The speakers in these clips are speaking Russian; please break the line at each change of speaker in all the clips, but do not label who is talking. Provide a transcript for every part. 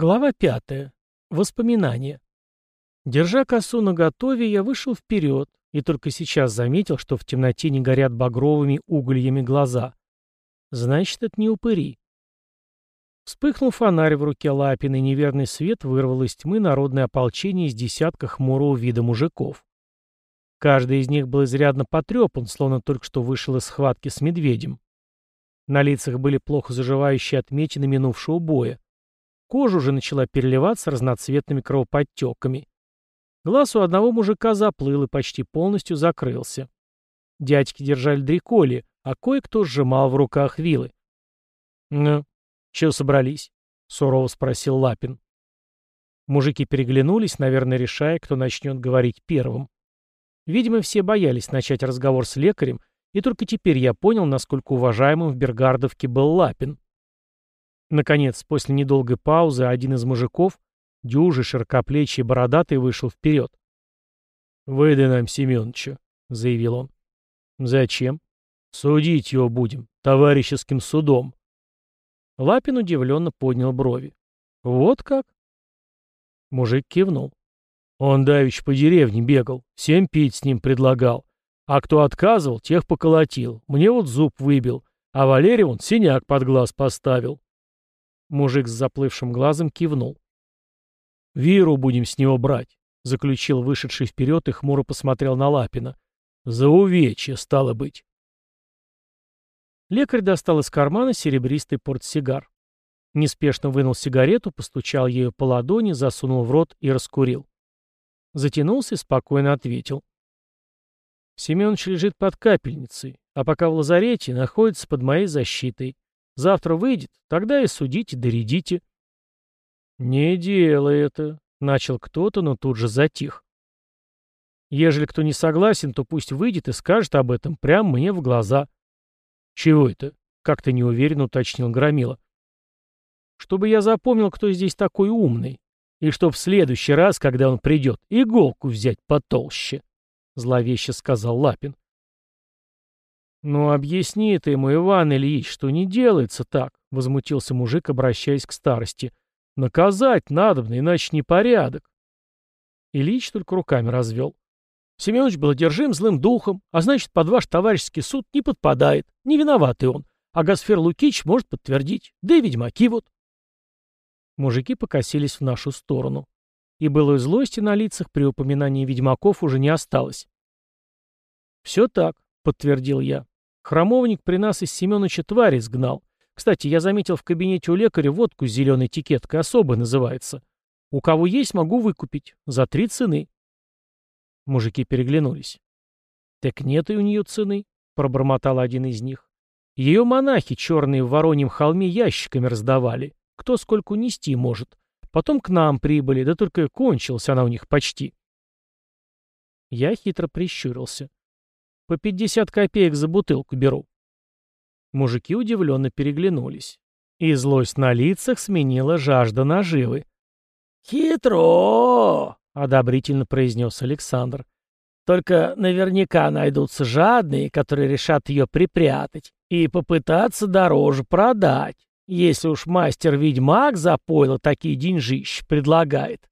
Глава пятая. Воспоминания. Держа косу наготове, я вышел вперед и только сейчас заметил, что в темноте не горят багровыми угольями глаза. Значит, это не упыри. Вспыхнул фонарь в руке Лапина, и неверный свет вырвал из тьмы народное ополчение из десятка хмурого вида мужиков. Каждый из них был изрядно потрепан, словно только что вышел из схватки с медведем. На лицах были плохо заживающие отметины минувшего боя. Кожа уже начала переливаться разноцветными кровоподтеками. Глаз у одного мужика заплыл и почти полностью закрылся. Дядьки держали дреколи, а кое-кто сжимал в руках вилы. «Ну, чего собрались?» — сурово спросил Лапин. Мужики переглянулись, наверное, решая, кто начнет говорить первым. Видимо, все боялись начать разговор с лекарем, и только теперь я понял, насколько уважаемым в Бергардовке был Лапин. Наконец, после недолгой паузы, один из мужиков, дюжий, широкоплечий бородатый, вышел вперед. «Выдай нам Семеновича», — заявил он. «Зачем?» «Судить его будем, товарищеским судом». Лапин удивленно поднял брови. «Вот как?» Мужик кивнул. Он давич по деревне бегал, всем пить с ним предлагал. А кто отказывал, тех поколотил. Мне вот зуб выбил, а Валерий он синяк под глаз поставил. Мужик с заплывшим глазом кивнул. «Виру будем с него брать», — заключил вышедший вперед и хмуро посмотрел на Лапина. «За увечье, стало быть». Лекарь достал из кармана серебристый портсигар. Неспешно вынул сигарету, постучал ею по ладони, засунул в рот и раскурил. Затянулся и спокойно ответил. Семенович лежит под капельницей, а пока в лазарете находится под моей защитой. Завтра выйдет, тогда и судите, доредите. Не делай это, начал кто-то, но тут же затих. Ежели кто не согласен, то пусть выйдет и скажет об этом прямо мне в глаза. Чего это? Как-то неуверенно уточнил Громила. Чтобы я запомнил, кто здесь такой умный, и чтоб в следующий раз, когда он придет, иголку взять потолще, — зловеще сказал Лапин. «Ну, объясни ты ему, Иван Ильич, что не делается так», — возмутился мужик, обращаясь к старости. «Наказать надобно, иначе непорядок». Ильич только руками развел. Семенович был одержим злым духом, а значит, под ваш товарищеский суд не подпадает. Не виноватый он. А Гасфер Лукич может подтвердить. Да и ведьмаки вот. Мужики покосились в нашу сторону. И былой злости на лицах при упоминании ведьмаков уже не осталось. «Все так», — подтвердил я. «Храмовник при нас из Семеновича твари сгнал. Кстати, я заметил в кабинете у лекаря водку с зеленой этикеткой, особо называется. У кого есть, могу выкупить. За три цены». Мужики переглянулись. «Так нет и у нее цены», — пробормотал один из них. «Ее монахи черные в Вороньем холме ящиками раздавали кто сколько нести может. Потом к нам прибыли, да только кончилась она у них почти. Я хитро прищурился. По пятьдесят копеек за бутылку беру. Мужики удивленно переглянулись. И злость на лицах сменила жажда наживы. «Хитро!» — одобрительно произнес Александр. «Только наверняка найдутся жадные, которые решат ее припрятать и попытаться дороже продать. Если уж мастер-ведьмак за пойло такие деньжищ предлагает.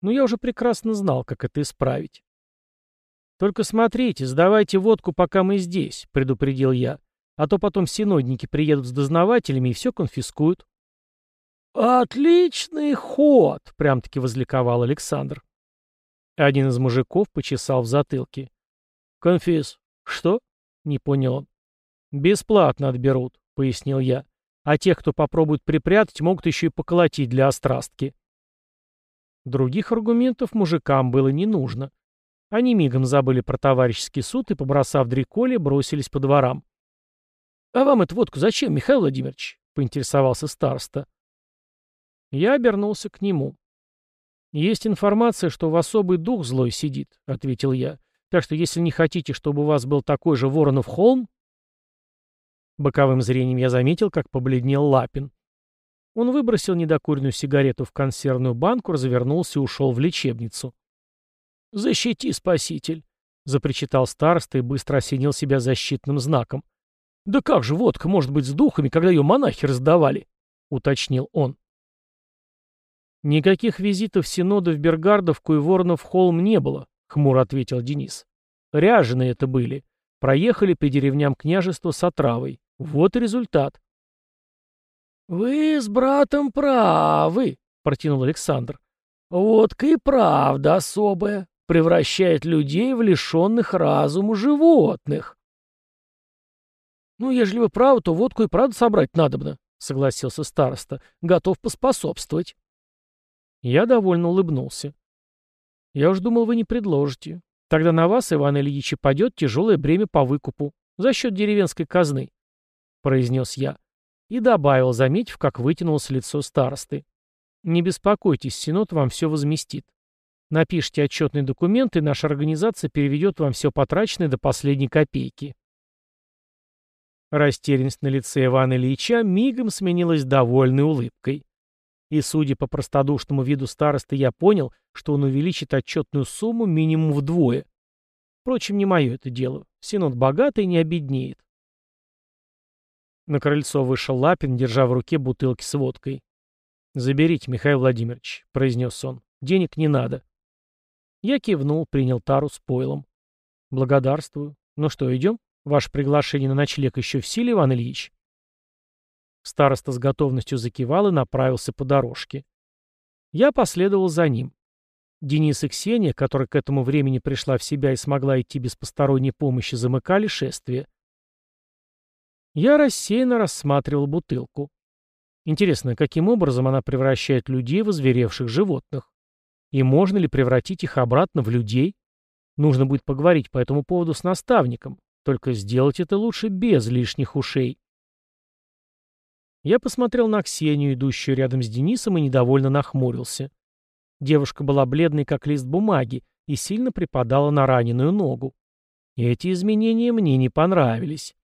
Но я уже прекрасно знал, как это исправить. «Только смотрите, сдавайте водку, пока мы здесь», — предупредил я. «А то потом синодники приедут с дознавателями и все конфискуют».
«Отличный ход!» — прям-таки возликовал Александр.
Один из мужиков почесал в затылке.
«Конфис, что?» — не понял он.
«Бесплатно отберут», — пояснил я а тех, кто попробует припрятать, могут еще и поколотить для острастки. Других аргументов мужикам было не нужно. Они мигом забыли про товарищеский суд и, побросав дреколи, бросились по дворам. — А вам эту водку зачем, Михаил Владимирович? — поинтересовался староста. Я обернулся к нему. — Есть информация, что в особый дух злой сидит, — ответил я. — Так что если не хотите, чтобы у вас был такой же Воронов холм, Боковым зрением я заметил, как побледнел Лапин. Он выбросил недокуренную сигарету в консервную банку, развернулся и ушел в лечебницу.
«Защити, спаситель!»
— запричитал староста и быстро осенил себя защитным знаком.
«Да как же водка может быть с духами, когда ее монахи раздавали?» — уточнил он.
Никаких визитов Синода в Бергардовку и Воронов холм не было, хмуро ответил Денис. Ряженые это были. Проехали по деревням княжества с отравой. Вот и результат. «Вы с братом правы», — протянул Александр. «Водка и правда особая, превращает людей в лишенных разуму животных». «Ну, ежели вы правы, то водку и правда собрать надобно», — согласился староста. «Готов поспособствовать». Я довольно улыбнулся. «Я уж думал, вы не предложите. Тогда на вас, Иван Ильич, падет тяжелое бремя по выкупу за счет деревенской казны», — произнес я. И добавил, заметив, как вытянулось лицо старосты. «Не беспокойтесь, Синод вам все возместит. Напишите отчетный документ, и наша организация переведет вам все потраченное до последней копейки». Растерянность на лице Ивана Ильича мигом сменилась довольной улыбкой. И, судя по простодушному виду старосты, я понял, что он увеличит отчетную сумму минимум вдвое. Впрочем, не мое это дело. Синод богатый не обеднеет. На крыльцо вышел Лапин, держа в руке бутылки с водкой. «Заберите, Михаил Владимирович», — произнес он. «Денег не надо». Я кивнул, принял тару с пойлом. «Благодарствую. Ну что, идем?» Ваше приглашение на ночлег еще в силе, Иван Ильич?» Староста с готовностью закивал и направился по дорожке. Я последовал за ним. Денис и Ксения, которая к этому времени пришла в себя и смогла идти без посторонней помощи, замыкали шествие. Я рассеянно рассматривал бутылку. Интересно, каким образом она превращает людей в озверевших животных? И можно ли превратить их обратно в людей? Нужно будет поговорить по этому поводу с наставником. Только сделать это лучше без лишних ушей. Я посмотрел на Ксению, идущую рядом с Денисом, и недовольно нахмурился. Девушка была бледной, как лист бумаги, и сильно припадала на раненую ногу. Эти изменения мне не понравились.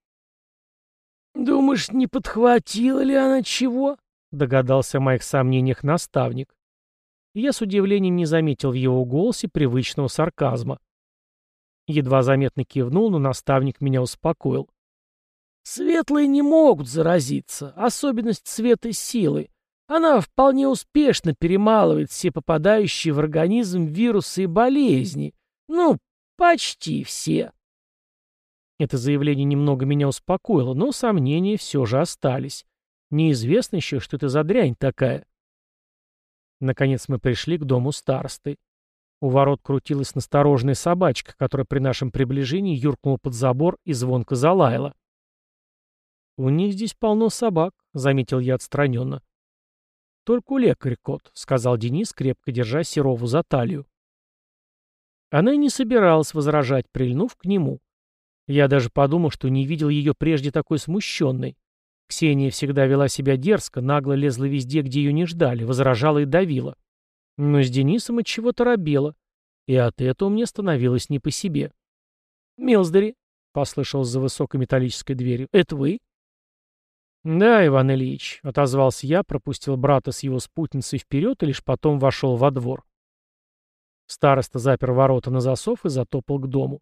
«Думаешь, не подхватила ли она чего?» — догадался о моих сомнениях наставник. И я с удивлением не заметил в его голосе привычного сарказма. Едва заметно кивнул, но наставник меня успокоил. Светлые не могут заразиться, особенность света силы. Она вполне успешно перемалывает все попадающие в организм вирусы и болезни. Ну, почти все. Это заявление немного меня успокоило, но сомнения все же остались. Неизвестно еще, что это за дрянь такая. Наконец мы пришли к дому старосты. У ворот крутилась настороженная собачка, которая при нашем приближении юркнула под забор и звонко залаяла. «У них здесь полно собак», — заметил я отстраненно. «Только у лекаря кот», — сказал Денис, крепко держа Серову за талию. Она и не собиралась возражать, прильнув к нему. Я даже подумал, что не видел ее прежде такой смущенной. Ксения всегда вела себя дерзко, нагло лезла везде, где ее не ждали, возражала и давила. Но с Денисом от чего-то робело, и от этого мне становилось не по себе. «Милздари», — послышалось за высокой металлической дверью, — «это вы?» «Да, Иван Ильич», — отозвался я, пропустил брата с его спутницей вперед и лишь потом вошел во двор. Староста запер ворота на засов и затопал к дому.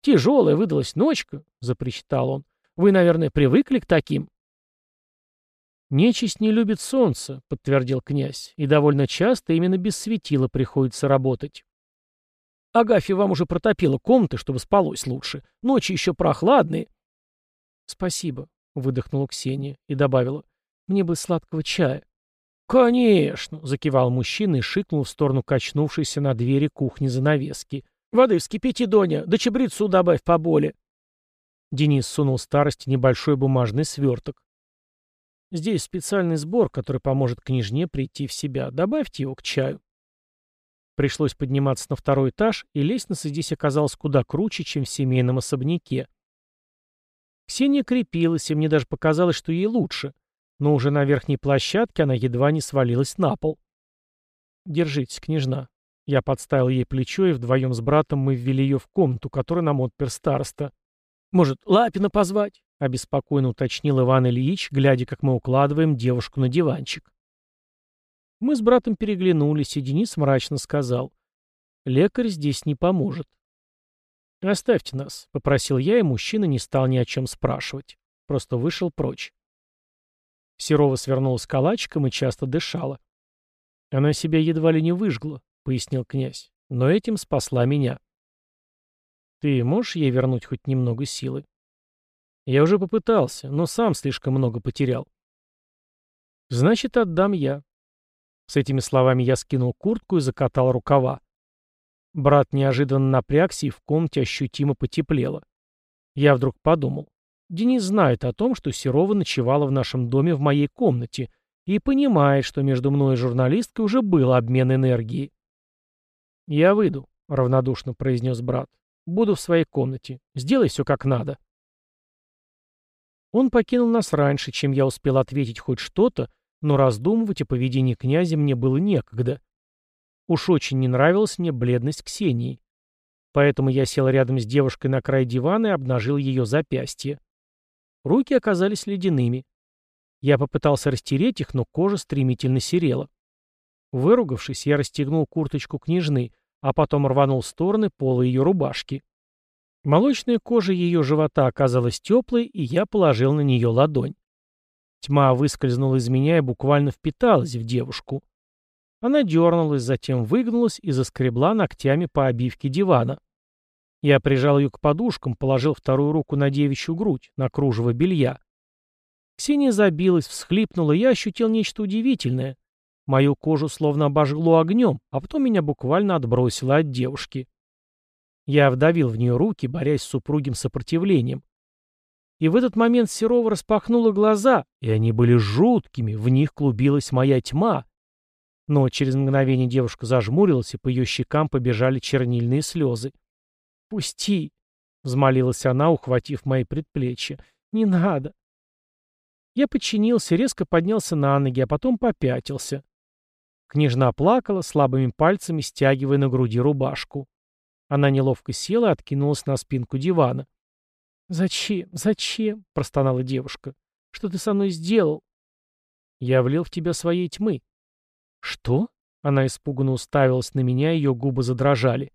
«Тяжелая выдалась ночка», — запричитал он. «Вы, наверное, привыкли к таким?» «Нечисть не любит солнце», — подтвердил князь, «и довольно часто именно без светила приходится работать». «Агафья вам уже протопила комнаты, чтобы спалось лучше. Ночи еще прохладные». «Спасибо», — выдохнула Ксения и добавила, «мне бы сладкого чая». «Конечно», — закивал мужчина и шикнул в сторону качнувшейся на двери кухни занавески. «Воды вскипяти, Доня, да чабрицу добавь поболе». Денис сунул старости небольшой бумажный сверток. Здесь специальный сбор, который поможет княжне прийти в себя. Добавьте его к чаю. Пришлось подниматься на второй этаж, и лестница здесь оказалась куда круче, чем в семейном особняке. Ксения крепилась, и мне даже показалось, что ей лучше. Но уже на верхней площадке она едва не свалилась на пол. «Держитесь, княжна». Я подставил ей плечо, и вдвоем с братом мы ввели ее в комнату, которую нам отпер староста. «Может, Лапина позвать?» — обеспокоенно уточнил Иван Ильич, глядя, как мы укладываем девушку на диванчик. Мы с братом переглянулись, и Денис мрачно сказал. «Лекарь здесь не поможет». «Оставьте нас», — попросил я, и мужчина не стал ни о чем спрашивать. Просто вышел прочь. Серова свернулась калачиком и часто дышала. Она себя едва ли не выжгла, пояснил князь, но этим спасла меня. Ты можешь ей вернуть хоть немного силы? Я уже попытался, но сам слишком много потерял. Значит, отдам я. С этими словами я скинул куртку и закатал рукава. Брат неожиданно напрягся и в комнате ощутимо потеплело. Я вдруг подумал. Денис знает о том, что Серова ночевала в нашем доме в моей комнате и понимает, что между мной и журналисткой уже был обмен энергией. «Я выйду», — равнодушно произнес брат. «Буду в своей комнате. Сделай все как надо». Он покинул нас раньше, чем я успел ответить хоть что-то, но раздумывать о поведении князя мне было некогда. Уж очень не нравилась мне бледность Ксении. Поэтому я сел рядом с девушкой на край дивана и обнажил ее запястье. Руки оказались ледяными. Я попытался растереть их, но кожа стремительно серела. Выругавшись, я расстегнул курточку княжны, а потом рванул в стороны пола ее рубашки. Молочная кожа ее живота оказалась теплой, и я положил на нее ладонь. Тьма выскользнула из меня и буквально впиталась в девушку. Она дернулась, затем выгнулась и заскребла ногтями по обивке дивана. Я прижал ее к подушкам, положил вторую руку на девичью грудь, на кружево белья. Ксения забилась, всхлипнула, и я ощутил нечто удивительное. Мою кожу словно обожгло огнем, а потом меня буквально отбросило от девушки. Я вдавил в нее руки, борясь с супругим сопротивлением. И в этот момент Серова распахнула глаза, и они были жуткими, в них клубилась моя тьма. Но через мгновение девушка зажмурилась, и по ее щекам побежали чернильные слезы. «Пусти!» — взмолилась она, ухватив мои предплечья. «Не надо!» Я подчинился, резко поднялся на ноги, а потом попятился. Княжна плакала, слабыми пальцами стягивая на груди рубашку. Она неловко села и откинулась на спинку дивана. «Зачем? Зачем?» — простонала девушка. «Что ты со мной сделал?» «Я влил в тебя своей тьмы». «Что?» — она испуганно уставилась на меня, ее губы задрожали.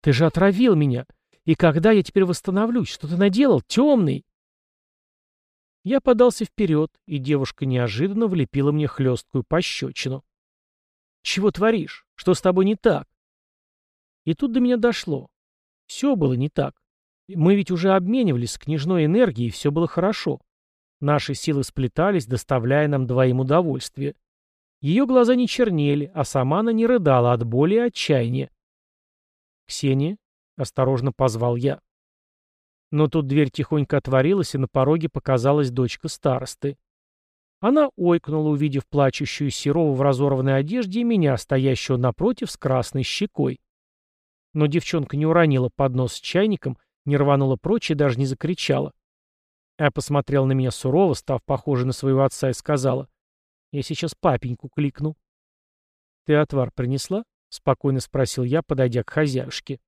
«Ты же отравил меня! И когда я теперь восстановлюсь? Что ты наделал, темный?» Я подался вперед, и девушка неожиданно влепила мне хлесткую пощечину. «Чего творишь? Что с тобой не так?» И тут до меня дошло. Все было не так. Мы ведь уже обменивались княжной энергией, и все было хорошо. Наши силы сплетались, доставляя нам двоим удовольствие. Ее глаза не чернели, а сама она не рыдала от боли и отчаяния. «Ксения?» — осторожно позвал я. Но тут дверь тихонько отворилась, и на пороге показалась дочка старосты. Она ойкнула, увидев плачущую Серову в разорванной одежде и меня, стоящего напротив с красной щекой. Но девчонка не уронила поднос с чайником, не рванула прочь и даже не закричала. А посмотрела на меня сурово, став похожей на своего отца, и сказала, «Я сейчас папеньку кликну». «Ты отвар принесла?» — спокойно спросил я, подойдя к хозяюшке.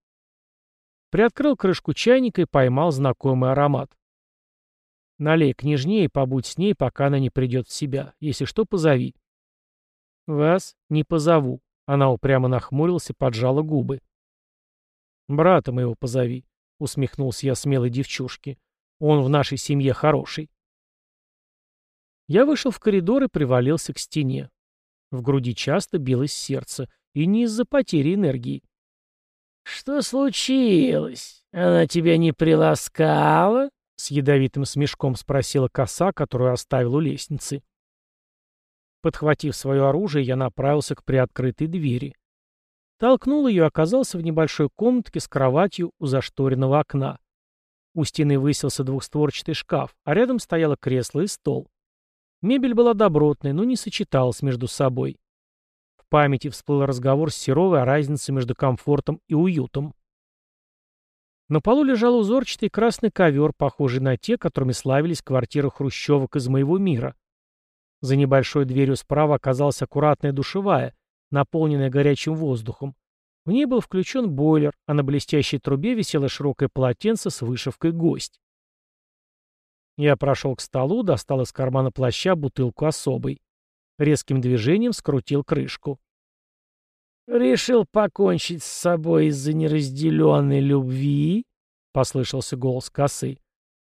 Приоткрыл крышку чайника и поймал знакомый аромат. «Налей княжне и побудь с ней, пока она не придет в себя. Если что, позови». «Вас не позову», — она упрямо нахмурилась и поджала губы. «Брата моего позови», — усмехнулся я смелой девчушке. «Он в нашей семье хороший». Я вышел в коридор и привалился к стене. В груди часто билось сердце, и не из-за потери энергии. «Что случилось? Она тебя не приласкала?» — с ядовитым смешком спросила коса, которую оставил у лестницы. Подхватив свое оружие, я направился к приоткрытой двери. Толкнул ее и оказался в небольшой комнатке с кроватью у зашторенного окна. У стены высился двухстворчатый шкаф, а рядом стояло кресло и стол. Мебель была добротной, но не сочеталась между собой памяти всплыл разговор с Серовой о разнице между комфортом и уютом. На полу лежал узорчатый красный ковер, похожий на те, которыми славились квартиры хрущевок из моего мира. За небольшой дверью справа оказалась аккуратная душевая, наполненная горячим воздухом. В ней был включен бойлер, а на блестящей трубе висело широкое полотенце с вышивкой «Гость». Я прошел к столу, достал из кармана плаща бутылку особой. Резким движением скрутил крышку. «Решил покончить с собой из-за неразделенной любви?» — послышался голос косы.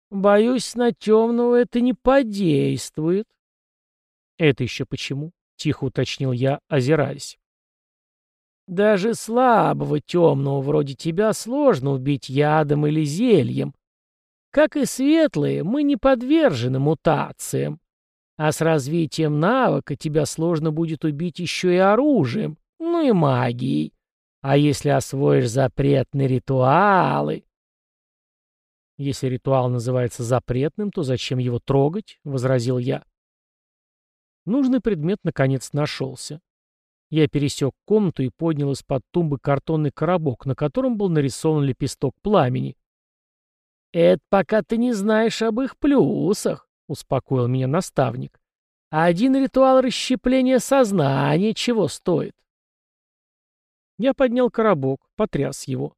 «Боюсь, на темного это не подействует». «Это еще почему?» — тихо уточнил я, озираясь.
Даже слабого темного вроде тебя сложно убить ядом или зельем. Как и светлые, мы не подвержены мутациям. А с развитием навыка тебя сложно будет убить еще и оружием, ну и магией. А если освоишь запретные ритуалы...
Если ритуал называется запретным, то зачем его трогать? — возразил я. Нужный предмет наконец нашелся. Я пересек комнату и поднял из-под тумбы картонный коробок, на котором был нарисован лепесток пламени.
«Это пока ты не знаешь об их плюсах», — успокоил меня наставник. «Один ритуал расщепления сознания чего стоит?»
Я поднял коробок, потряс его.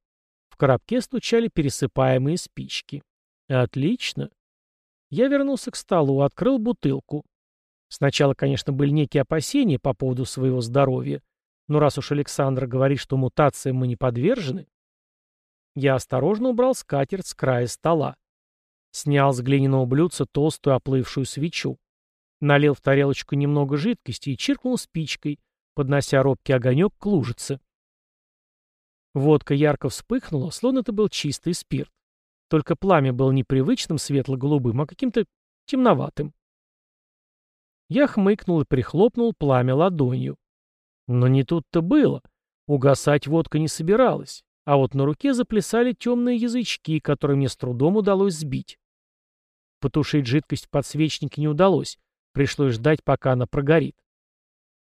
В коробке стучали пересыпаемые спички. Отлично. Я вернулся к столу, открыл бутылку. Сначала, конечно, были некие опасения по поводу своего здоровья, но раз уж Александр говорит, что мутациям мы не подвержены, я осторожно убрал скатерть с края стола. Снял с глиняного блюдца толстую оплывшую свечу. Налил в тарелочку немного жидкости и чиркнул спичкой, поднося робкий огонек к лужице. Водка ярко вспыхнула, словно это был чистый спирт. Только пламя было непривычным светло-голубым, а каким-то темноватым. Я хмыкнул и прихлопнул пламя ладонью. Но не тут-то было. Угасать водка не собиралась. А вот на руке заплясали темные язычки, которые мне с трудом удалось сбить. Потушить жидкость в подсвечнике не удалось. Пришлось ждать, пока она прогорит.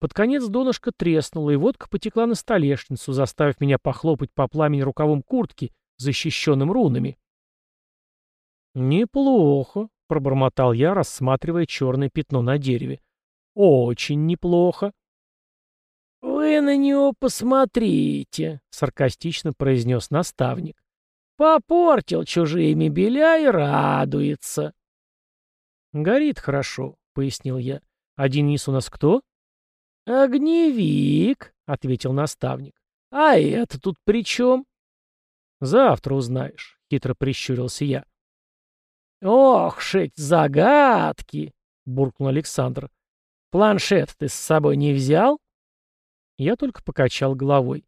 Под конец донышко треснуло, и водка потекла на столешницу, заставив меня похлопать по пламени рукавом куртки, защищенным рунами. «Неплохо», — пробормотал я, рассматривая черное пятно на дереве. «Очень неплохо».
«Вы на него посмотрите», — саркастично произнес наставник. «Попортил чужие мебеля и радуется».
«Горит хорошо», — пояснил я. «А Денис у нас кто?»
«Огневик», — ответил наставник. «А это тут при чем?»
«Завтра узнаешь», — хитро прищурился я.
«Ох, шить загадки!» — буркнул Александр. «Планшет ты с собой не взял?»
Я только покачал головой.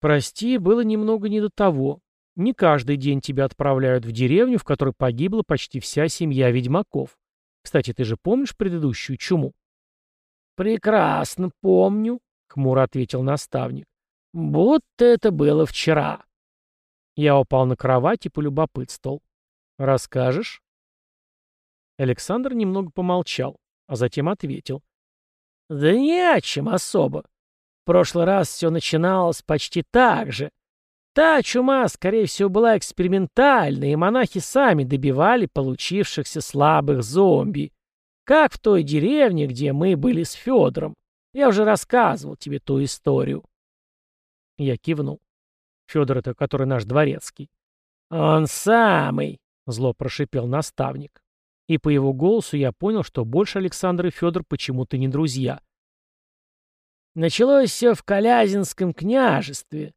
«Прости, было немного не до того. Не каждый день тебя отправляют в деревню, в которой погибла почти вся семья ведьмаков. Кстати, ты же помнишь предыдущую чуму?»
«Прекрасно помню», — хмуро ответил наставник. «Будто это было вчера».
Я упал на кровать и полюбопытствовал. «Расскажешь?» Александр немного помолчал, а затем ответил.
«Да не о чем особо прошлый раз все начиналось почти так же. Та чума, скорее всего, была экспериментальной, и монахи сами добивали получившихся слабых зомби. Как в той деревне, где мы были с Федором. Я уже рассказывал тебе ту историю.
Я кивнул. Федор это, который наш дворецкий.
Он самый,
зло прошипел наставник. И по его голосу я понял, что больше Александр и Федор почему-то не друзья.
Началось все в Калязинском княжестве.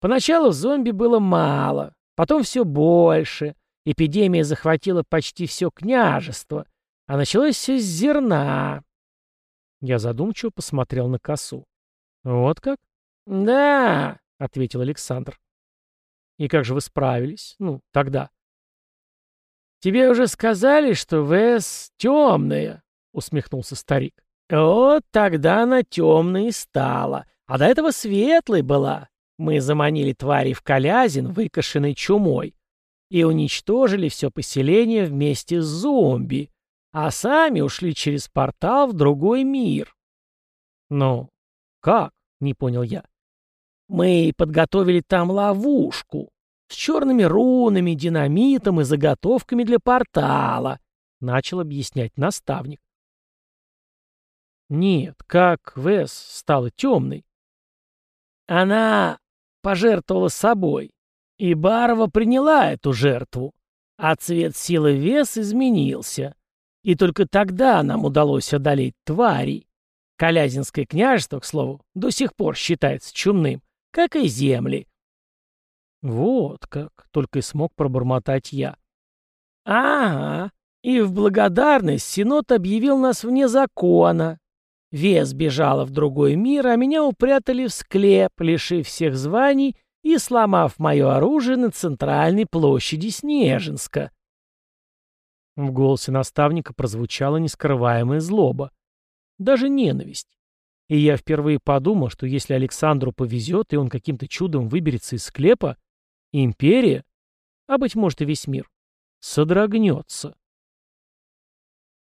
Поначалу зомби было мало, потом все больше. Эпидемия захватила почти все княжество, а началось все с зерна.
Я задумчиво посмотрел на косу. «Вот как?»
«Да», — ответил Александр.
«И как же вы справились? Ну, тогда?»
«Тебе уже сказали, что ВС темная», — усмехнулся старик. Вот тогда она темной стала, а до этого светлой была. Мы заманили твари в Калязин, выкошенной чумой, и уничтожили все поселение вместе с зомби, а сами ушли через портал в другой мир.
Ну, как? Не понял я.
Мы подготовили там ловушку с черными рунами, динамитом и заготовками для портала, начал объяснять наставник.
Нет, как Вес стала темной?
Она пожертвовала собой, и Барова приняла эту жертву, а цвет силы Вес изменился. И только тогда нам удалось одолеть тварей. Калязинское княжество, к слову, до сих пор считается чумным, как и земли.
Вот как, только и смог пробормотать я.
Ага, и в благодарность Синод объявил нас вне закона, Вес бежала в другой мир, а меня упрятали в склеп, лишив всех званий и сломав мое оружие на центральной площади Снежинска.
В голосе наставника прозвучала нескрываемая злоба. Даже ненависть. И я впервые подумал, что если Александру повезет, и он каким-то чудом выберется из склепа, империя, а быть может и весь мир, содрогнется.